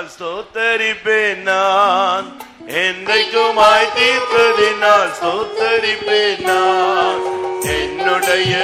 தீர்த்ததினால் ஸ்தோத்தரிப்பேன் நான். என்றைக்குமாய் தீர்த்ததினால் ஸ்தோத்தரிப்பேன் நான். என்னுடைய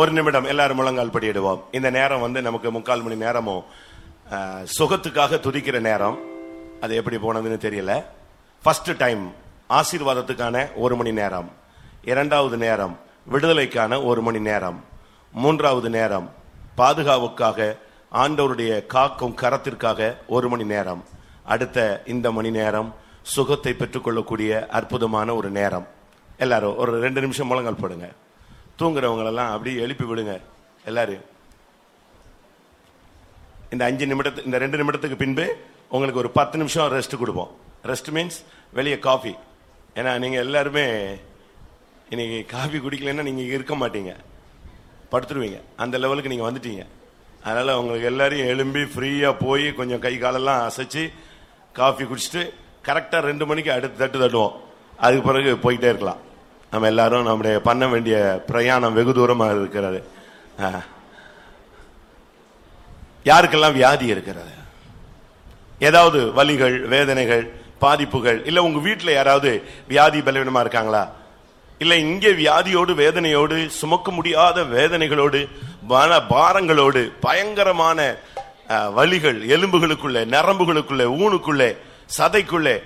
ஒரு நிமிடம் எல்லாரும் முழங்கால் படியிடுவோம் இந்த நேரம் வந்து நமக்கு முக்கால் மணி நேரமும் சுகத்துக்காக துதிக்கிற நேரம். அது எப்படி போனதுன்னு தெரியல. ஃபர்ஸ்ட் டைம் ஆசீர்வாதத்துக்கான ஒரு மணி நேரம். இரண்டாவது நேரம் விடுதலைக்கான ஒரு மணி நேரம். மூன்றாவது நேரம் பாதுகாவுக்காக ஆண்டவருடைய காக்கும் கரத்திற்காக ஒரு மணி நேரம். அடுத்த இந்த மணி நேரம் சுகத்தை பெற்றுக்கொள்ளக்கூடிய அற்புதமான ஒரு நேரம். எல்லாரும் ஒரு ரெண்டு நிமிஷம் முழங்கால் போடுங்க தூங்குறவங்களெல்லாம் அப்படியே எழுப்பி விடுங்க. எல்லாரும் இந்த அஞ்சு நிமிடத்து இந்த ரெண்டு நிமிடத்துக்கு பின்பு உங்களுக்கு ஒரு பத்து நிமிஷம் ரெஸ்ட் கொடுப்போம். ரெஸ்ட் மீன்ஸ் வெளியே காஃபி ஏன்னா நீங்கள் எல்லாருமே இன்னைக்கு காஃபி குடிக்கலைன்னா நீங்கள் இருக்க மாட்டீங்க. படுத்துருவீங்க. அந்த லெவலுக்கு நீங்கள் வந்துட்டீங்க. அதனால் உங்களுக்கு எல்லாரையும் எழும்பி ஃப்ரீயாக போய் கொஞ்சம் கை காலெல்லாம் அசைச்சு காஃபி குடிச்சிட்டு கரெக்டாக ரெண்டு மணிக்கு அடுத்து தட்டு தட்டுவோம். அதுக்கு பிறகு போயிட்டே இருக்கலாம். நம்ம எல்லாரும் நம்முடைய பண்ண வேண்டிய பிரயாணம் வெகு தூரமாக இருக்கிறது. யாருக்கெல்லாம் வியாதி இருக்கிறது? ஏதாவது வலிகள் வேதனைகள் பாதிப்புகள் இல்லை உங்கள் வீட்டில் யாராவது வியாதி பலவீனமாக இருக்காங்களா? இல்லை இங்கே வியாதியோடு வேதனையோடு சுமக்க முடியாத வேதனைகளோடு பல பாரங்களோடு பயங்கரமான வலிகள் எலும்புகளுக்குள்ளே நரம்புகளுக்குள்ளே ஊனுக்குள்ளே சதைக்குள்ளே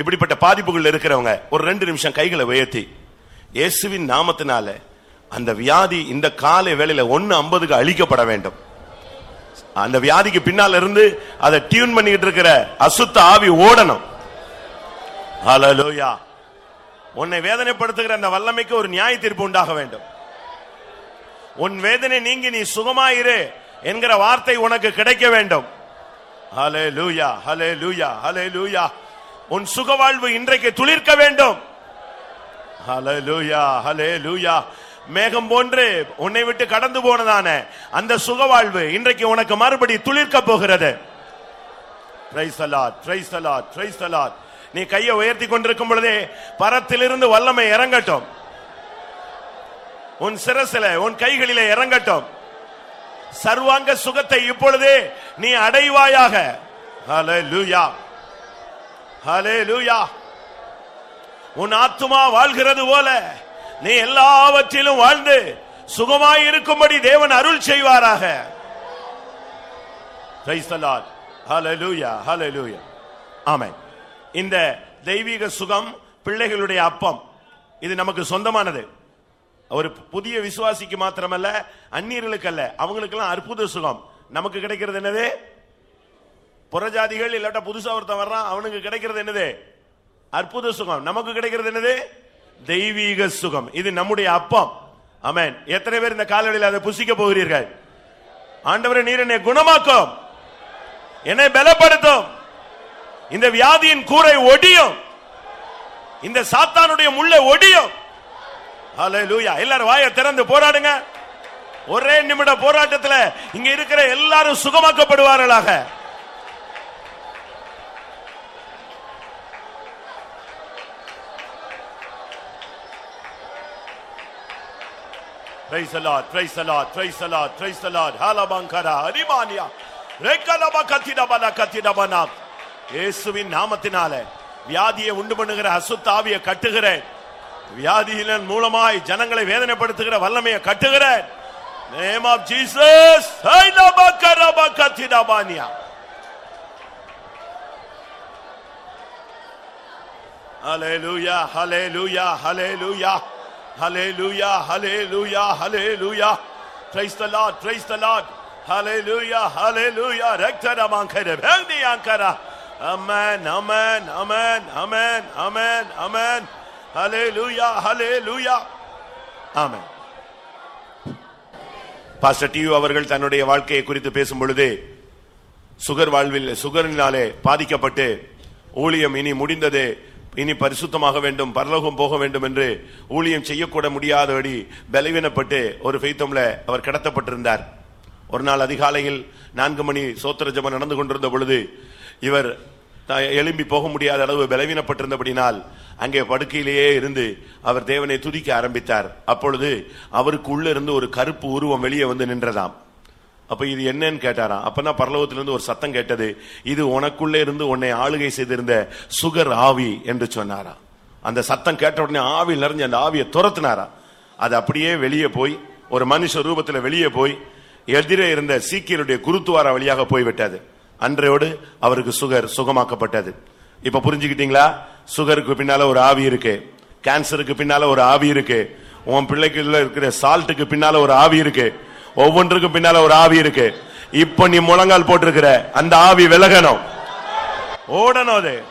இப்படிப்பட்ட பாதிப்புகள் இருக்கிறவங்க ஒரு ரெண்டு நிமிஷம் கைகளை உயர்த்தி இயேசுவின் நாமத்தினால அந்த வியாதி இந்த காலை வேலையில ஒன்னு ஐம்பதுக்கு அழிக்கப்பட வேண்டும். அந்த வியாதிக்கு பின்னால இருந்து அதை டியூன் பண்ணிக்கிட்டு இருக்கிற அசுத்த ஆவி ஓடணும். ஹalleluya உன்னை வேதனைப்படுத்துகிற அந்த வல்லமைக்கு ஒரு நியாய தீர்ப்பு உண்டாக வேண்டும். உன் வேதனை நீங்கி நீ சுகமாயிரு என்கிற வார்த்தை உனக்கு கிடைக்க வேண்டும். அலே லூயா ஹலே லூயா ஹலே லூயா உன் சுக வாழ்வு இன்றைக்கு துளிர்க்க வேண்டும். ஹalleluya ஹalleluya மேகம் போன்று உன்னை விட்டு கடந்து போனதான அந்த சுகவாழ்வு இன்றைக்கு உனக்கு மறுபடி துளிர்க்க போகிறது. நீ கையை உயர்த்தி கொண்டிருக்கும் பொழுதே பரத்திலிருந்து வல்லமை இறங்கட்டும். உன் சிரசில உன் கைகளிலே இறங்கட்டும். சர்வாங்க சுகத்தை இப்பொழுதே நீ அடைவாயாக. அல லூயா ஹலே லூயா உன் ஆத்துமா வாழ்கிறது போல நீ எல்லாவற்றிலும் வாழ்ந்து சுகமாய் இருக்கும்படி தேவன் அருள் செய்வாராக. இந்த தெய்வீக சுகம் பிள்ளைகளுடைய அப்பம் இது நமக்கு சொந்தமானது. ஒரு புதிய விசுவாசிக்கு மாத்திரமல்ல அந்நியர்களுக்கு அல்ல அவங்களுக்கெல்லாம் அற்புத சுகம். நமக்கு கிடைக்கிறது என்னது? புறஜாதிகள் இல்லாட்ட புதுசா ஒருத்தன் வர்றான் அவனுக்கு கிடைக்கிறது என்னது? அற்புத சுகம். நமக்கு கிடைக்கிறது என்னது? தெய்வீக சுகம். இது நம்முடைய அப்பம். அமேன் எத்தனை பேர் இந்த காலவெளியில் அதை புசிக்க போகிறீர்கள்? ஆண்டவரை நீர் என்னை குணமாக்கும். என்னை பலப்படுத்தும். இந்த வியாதியின் கூரை ஒடியும். இந்த சாத்தானுடைய முள்ள ஒடியும். எல்லாரும் வாயை திறந்து போராடுங்க. ஒரே நிமிட போராட்டத்தில் இங்க இருக்கிற எல்லாரும் சுகமாக்கப்படுவார்களாக. Praise the Lord praise the Lord praise the Lord praise the Lord ஹாலபாங்கரா ஹரிமானியா ரெக்கலப கத்திடபல கத்திடபனா இயேசுவின் நாமத்தினாலே வியாதியை உண்டு பண்ணுகிற அசுத்தாவிய கட்டுகிறேன் வியாதியின் மூலமாய் ஜனங்களை வேதனைப்படுத்துகிற வல்லமையை கட்டுகிறேன் நேம் ஆஃப் ஜீசஸ் ஹைலப கரப கத்திடபானியா Hallelujah, hallelujah, hallelujah. Hallelujah, hallelujah, hallelujah. Praise the Lord, praise the Lord. Hallelujah, hallelujah. Rektara mankare, bhangdi ankara. Amen, amen, amen, amen, amen, amen. Hallelujah, hallelujah. Amen. Pastor due அவர்கள் தன்னுடைய வாழ்க்கையை குறித்து பேசும் பொழுது sugar வாழ்வில் சுகரினாலே பாதிக்கப்பட்டு ஊழியம் இனி முடிந்தது இனி பரிசுத்தமாக வேண்டும் பரலோகம் போக வேண்டும் என்று ஊழியம் செய்யக்கூட முடியாதபடி பலவீனப்பட்டு ஒரு ஃபெய்த்தம்ல அவர் கடத்தப்பட்டிருந்தார். ஒரு நாள் அதிகாலையில் நான்கு மணி சோத்திர ஜபம் நடந்து கொண்டிருந்த பொழுது இவர் த- எழும்பி போக முடியாத அளவு பலவீனப்பட்டிருந்தபடினால் அங்கே படுக்கையிலேயே இருந்து அவர் தேவனை துதிக்க ஆரம்பித்தார். அப்பொழுது அவருக்கு உள்ளிருந்து ஒரு கருப்பு உருவம் வெளியே வந்து நின்றதாம். அப்ப இது என்னன்னு கேட்டாராம். அப்பதான் பரலோகத்திலிருந்து ஒரு சத்தம் கேட்டது இது உனக்குள்ளே இருந்து உன்னை ஆளுகை செய்திருந்த சுகர் ஆவி என்று சொன்னாரா அந்த சத்தம் கேட்ட உடனே ஆவி நிறைஞ்சு அந்த ஆவியை துரத்தினாரா அது அப்படியே வெளியே போய் ஒரு மனுஷ ரூபத்தில் வெளியே போய் எதிரே இருந்த சீக்கியருடைய குருத்துவாரா வழியாக போய்விட்டது. அன்றையோடு அவருக்கு சுகர் சுகமாக்கப்பட்டது. இப்ப புரிஞ்சுக்கிட்டீங்களா? சுகருக்கு பின்னால ஒரு ஆவி இருக்கு. கேன்சருக்கு பின்னால ஒரு ஆவி இருக்கு. உன் பிள்ளைக்குள்ள இருக்கிற சால்ட்டுக்கு பின்னால ஒரு ஆவி இருக்கு. ஒவ்வொன்றுக்கும் பின்னால ஒரு ஆவி இருக்கு. இப்ப நீ முழங்கால் போட்டிருக்கிற அந்த ஆவி விலகணும். ஓடணும் அது.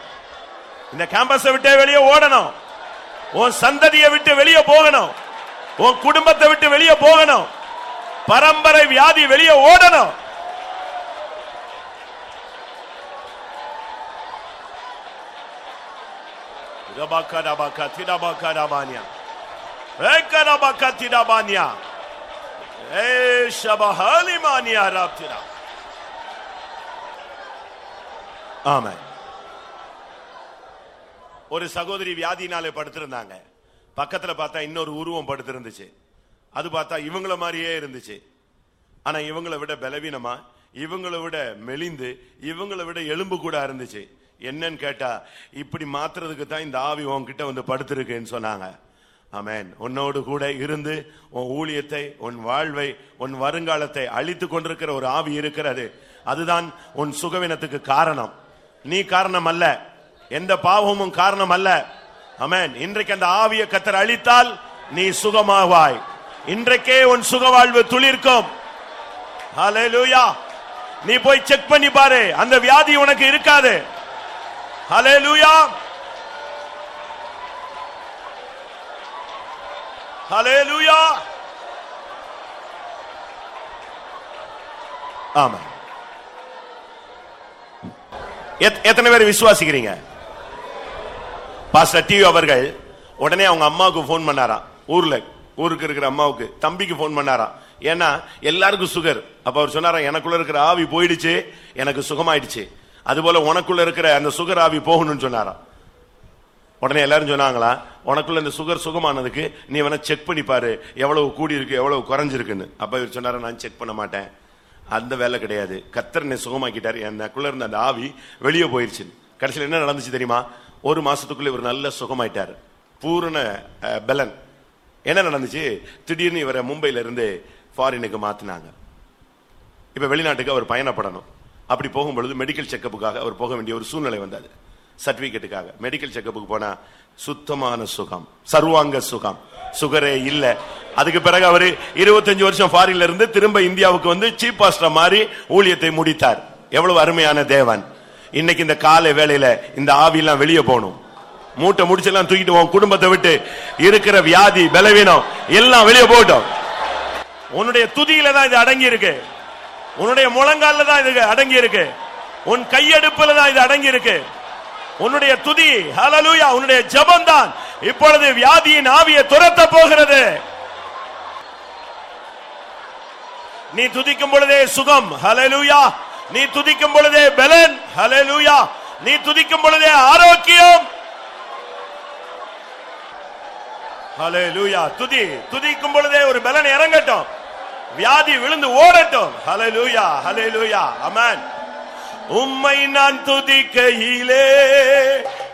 இந்த கேம்பஸை விட்டு வெளியே ஓடணும். உன் சந்ததியை விட்டு வெளியே போகணும். உன் குடும்பத்தை விட்டு வெளியே போகணும். பரம்பரை வியாதி வெளியே ஓடணும். ரபாக்கா ரபாக்கா ஏக்கரபாக்க ரபானியா ஏ ஷபஹாலிமானியா ராப்திரா. ஆமென். ஒரு சகோதரி வியாதினாலே படுத்திருந்தாங்க. பக்கத்துல பார்த்தா இன்னொரு உருவம் படுத்திருந்துச்சு. அது பார்த்தா இவங்கள மாதிரியே இருந்துச்சு. ஆனா இவங்கள விட பலவீனமா இவங்கள விட மெலிந்து இவங்கள விட எலும்பு கூட இருந்துச்சு. என்னன்னு கேட்டா இப்படி மாத்துறதுக்கு தான் இந்த ஆவி உன்கிட்ட வந்து படுத்திருக்குன்னு சொன்னாங்க. அமேன் உன்னோடு கூட இருந்து உன் ஊழியத்தை உன் வாழ்வை உன் வருங்காலத்தை அழித்து கொண்டிருக்கிற ஒரு ஆவி இருக்கிறது. அதுதான் உன் சுகவினத்துக்கு காரணம். நீ காரணம் அல்ல எந்த பாவமும் காரணம் அல்ல அமேன் இன்றைக்கு அந்த ஆவிய கத்தர் அழித்தால் நீ சுகமாவாய். இன்றைக்கே உன் சுக வாழ்வு துளிர்க்கும் நீ போய் செக் பண்ணி பாரு. அந்த வியாதி உனக்கு இருக்காது. ஹalleluya ஹலேலூயா ஆமா எத்- எத்தனை பேர் விசுவாசிக்கிறீங்க? பாஸ்டர் டிவி அவர்கள் உடனே அவங்க அம்மாவுக்கு ஃபோன் பண்ணாராம் ஊர்ல ஊருக்கு இருக்கிற அம்மாவுக்கு தம்பிக்கு ஃபோன் பண்ணாராம் ஏன்னா எல்லாருக்கும் சுகர் அப்ப அவர் சொன்னாராம் எனக்குள்ள இருக்கிற ஆவி போயிடுச்சு எனக்கு சுகமாயிடுச்சு. அதுபோல உனக்குள்ள இருக்கிற அந்த சுகர் ஆவி போகணும்னு சொன்னாராம் உடனே எல்லாரும் சொன்னாங்களா உனக்குள்ள இந்த சுகர் சுகமானதுக்கு நீ வேணா செக் பண்ணி பாரு எவ்வளவு கூடி இருக்கு எவ்வளவு குறைஞ்சிருக்குன்னு. அப்ப இவர் சொன்னாரு நான் செக் பண்ண மாட்டேன். அந்த வேலை கிடையாது. கத்தர் என்னை சுகமாக்கிட்டார். எனக்குள்ள இருந்த அந்த ஆவி வெளியே போயிருச்சு கடைசியில் என்ன நடந்துச்சு தெரியுமா? ஒரு மாசத்துக்குள்ள இவர் நல்ல சுகமாயிட்டார். பூரண பலன். என்ன நடந்துச்சு? திடீர்னு இவரை மும்பையில இருந்து ஃபாரினுக்கு மாத்தினாங்க. இப்ப வெளிநாட்டுக்கு அவர் பயணப்படணும். அப்படி போகும்பொழுது மெடிக்கல் செக்கப்புக்காக அவர் போக வேண்டிய ஒரு சூழ்நிலை வந்தது. சர்டிபிகேட்டுக்காக. மெடிக்கல் செக்கப்புக்கு போனா சுத்தமான சுகம். சர்வாங்க சுகம். சுகரே இல்ல. அதுக்கு பிறகு அவரு இருபத்தஞ்சு வருஷம் ஃபாரின்ல இருந்து திரும்ப இந்தியாவுக்கு வந்து சீப் மாஸ்டர் மாதிரி ஊழியத்தை முடித்தார். எவ்வளவு அருமையான தேவன். இன்னைக்கு இந்த காலை வேலையில இந்த ஆவியெல்லாம் வெளியே போகணும். மூட்டை முடிச்செல்லாம் தூக்கிட்டு போவோம் குடும்பத்தை விட்டு இருக்கிற வியாதி பலவீனம் எல்லாம் வெளியே போகட்டும். உன்னுடைய துதியில தான் இது அடங்கி இருக்கு உன்னுடைய முழங்கால தான் இது அடங்கி இருக்கு உன் கையெடுப்புல தான் இது அடங்கி இருக்கு உன்னுடைய துதி ஹலலூயா உன்னுடைய ஜெபம் தான் இப்பொழுது வியாதியின் ஆவியை துரத்த போகிறது. நீ துதிக்கும் பொழுதே சுகம் ஹலலூயா நீ துதிக்கும் பொழுதே பலன் ஹலலூயா நீ துதிக்கும் பொழுதே ஆரோக்கியம். ஹலலூயா துதி துதிக்கும் பொழுதே ஒரு பலன் இறங்கட்டும். வியாதி விழுந்து ஓடட்டும். ஹலலூயா ஹலலூயா அமேன் உம்மை நான் துதிக்கையிலே.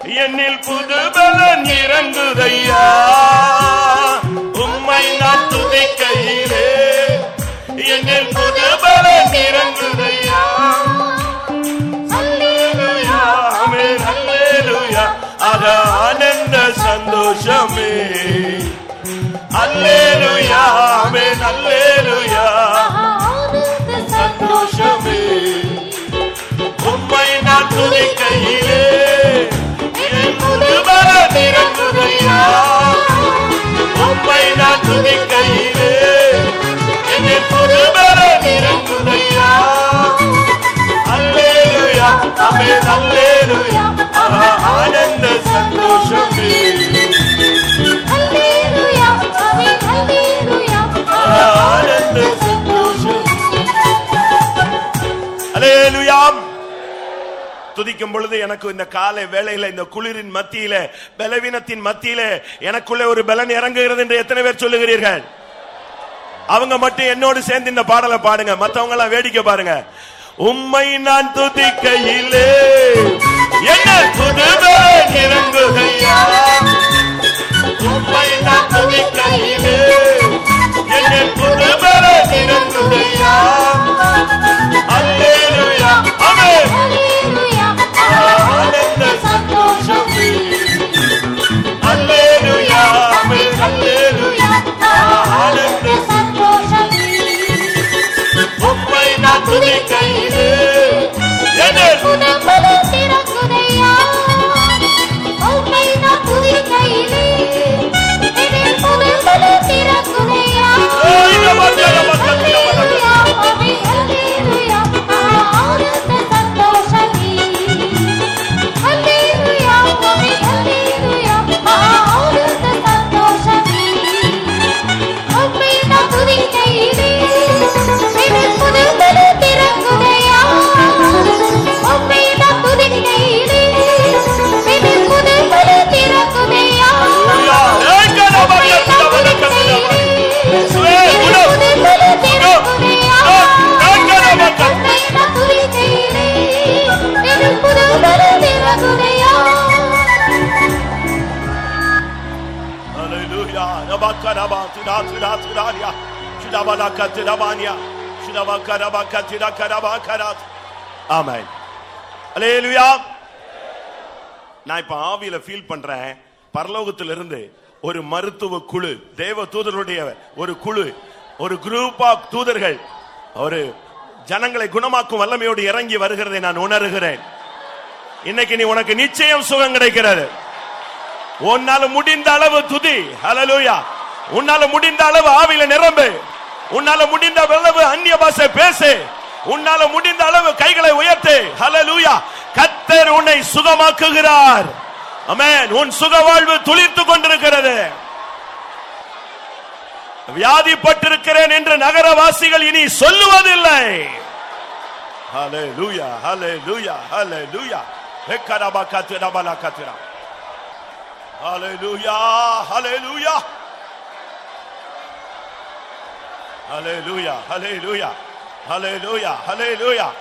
என்னில் புது பலன் இறங்குதையா உம்மை நான் துதிக்கையிலே. என்னில் புது பலன் இறங்குதையா அல்லேலூயா. ஆமென் அல்லேலூயா. ஆக ஆனந்த சந்தோஷமே. துணை கையிலே புது பல திறக்குதையா உம்மை நான் துணை கையிலே புது பல ஆனந்த சந்தோஷமே. துதிக்கும் பொழுது எனக்கு இந்த காலை வேலையில இந்த குளிரின் மத்தியில பலவீனத்தின் மத்தியில எனக்குள்ள ஒரு பலன் இறங்குகிறது என்று எத்தனை பேர் சொல்லுகிறீர்கள்? அவங்க மட்டும் என்னோடு சேர்ந்து இந்த பாடலை பாடுங்க. மத்தவங்க எல்லாம் வேடிக்கை பாருங்க. உம்மை நான் துதிக்கையிலே என்ன துதுவே இறங்குகையா Shidabalaka, tirabania. நான் இப்ப ஆவியில ஃபீல் பண்றேன். பரலோகத்திலிருந்து ஒரு மருத்துவ குழு தேவ தூதருடைய ஒரு குழு ஒரு குரூப் ஆஃப் தூதர்கள் ஒரு ஜனங்களை குணமாக்கும் வல்லமையோடு இறங்கி வருகிறதை நான் உணர்கிறேன். இன்னைக்கு நீ உனக்கு நிச்சயம் சுகம் கிடைக்கிறது. உன்னால முடிந்த அளவு துதி. ஹலலூயா உன்னால முடிந்த அளவு ஆவியில நிரம்பு. உன்னால முடிந்த அளவு அந்நிய பாஷை பேசு. உன்னால முடிந்த அளவு கைகளை உயர்த்து. ஹலலூயா கத்தர் உன்னை சுகமாக்குகிறார். அமேன் உன் சுக வாழ்வு துளிர்த்து கொண்டிருக்கிறது. வியாதிப்பட்டிருக்கிறேன் என்று நகரவாசிகள் இனி சொல்லுவதில்லை. ஹalleluya ஹalleluya ஹalleluya ஹெக்கரபா கத்திரபலா கத்திரா Hallelujah, hallelujah. Hallelujah, hallelujah, hallelujah, hallelujah.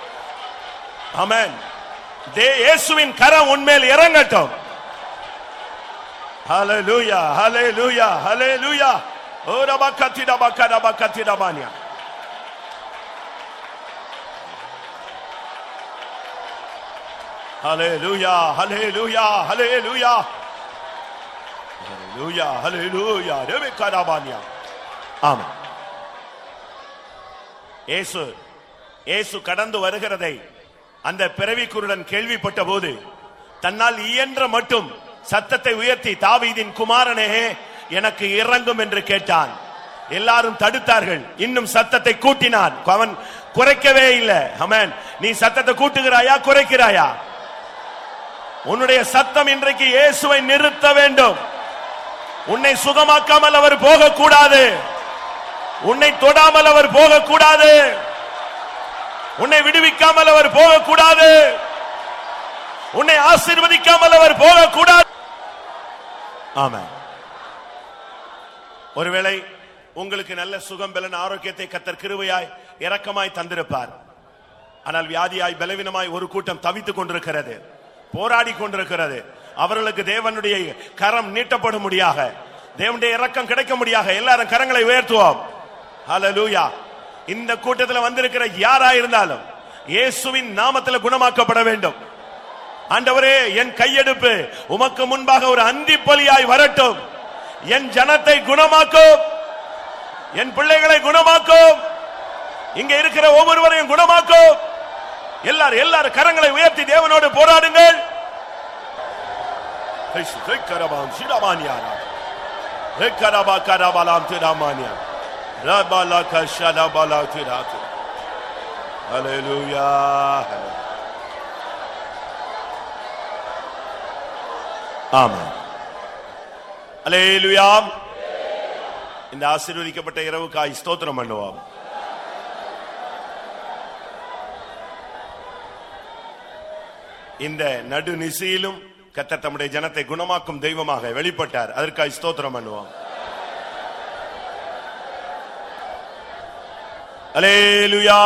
Amen. தே இயேசுவின் கரம் உன்மேல் இறங்கட்டும் Hallelujah, hallelujah, hallelujah. ஓ ரபக்கத்தி ரபக்க ரபக்கத்தி ரபானியா Hallelujah, hallelujah, hallelujah. Hallelujah, hallelujah. Rebecca Rabania. Amen. இயேசு இயேசு கடந்து வருகிறதை அந்த பிறவி குருடன் கேள்விப்பட்ட போது தன்னால் இயன்ற மட்டும் சத்தத்தை உயர்த்தி தாவீதின் குமாரனே எனக்கு இறங்கும் என்று கேட்டான். எல்லாரும் தடுத்தார்கள். இன்னும் சத்தத்தை கூட்டினான். அவன் குறைக்கவே இல்லை. அமேன் நீ சத்தத்தை கூட்டுகிறாயா குறைக்கிறாயா? உன்னுடைய சத்தம் இன்றைக்கு இயேசுவை நிறுத்த வேண்டும். உன்னை சுகமாக்காமல் அவர் போகக்கூடாது. உன்னை தொடாமல் அவர் போகக்கூடாது. உன்னை விடுவிக்காமல் அவர் போகக்கூடாது. உன்னை ஆசீர்வதிக்காமல் அவர் போகக்கூடாது. ஆமா ஒருவேளை உங்களுக்கு நல்ல சுகம் பலன் ஆரோக்கியத்தை கத்தர் கிருவையாய் இரக்கமாய் தந்திருப்பார். ஆனால் வியாதியாய் பலவீனமாய் ஒரு கூட்டம் தவித்துக் கொண்டிருக்கிறது. போராடி கொண்டிருக்கிறது. அவர்களுக்கு தேவனுடைய கரம் நீட்டப்படும் முடியாக தேவனுடைய இரக்கம் கிடைக்க முடியாக எல்லாரும் கரங்களை உயர்த்துவோம். ஹalleluya இந்த கூட்டத்தில் வந்திருக்கிற யாரா இருந்தாலும் இயேசுவின் நாமத்தில் குணமாக்கப்பட வேண்டும். ஆண்டவரே என் கையெடுப்பு உமக்கு முன்பாக ஒரு அந்தி பலியாய் வரட்டும். என் ஜனத்தை குணமாக்கும். என் பிள்ளைகளை குணமாக்கும். இங்க இருக்கிற ஒவ்வொருவரையும் குணமாக்கும். எல்லாரும் எல்லாரும் கரங்களை உயர்த்தி தேவனோடு போராடுங்கள். ஹைஷ், ஹைக்கரபாம், கரபா கரபாலாம் கரபலாம், திராமானியா. ரபலக, ஷலபலா, Hallelujah. இந்த ஆசீர்வதிக்கப்பட்ட இரவுக்காய் ஸ்தோத்திரம் பண்ணுவோம் இந்த நடு நிசையிலும் கத்தர் தம்முடைய ஜனத்தை குணமாக்கும் தெய்வமாக வெளிப்பட்டார் அதற்காக ஸ்தோத்திரம் பண்ணுவோம் அலேலுயா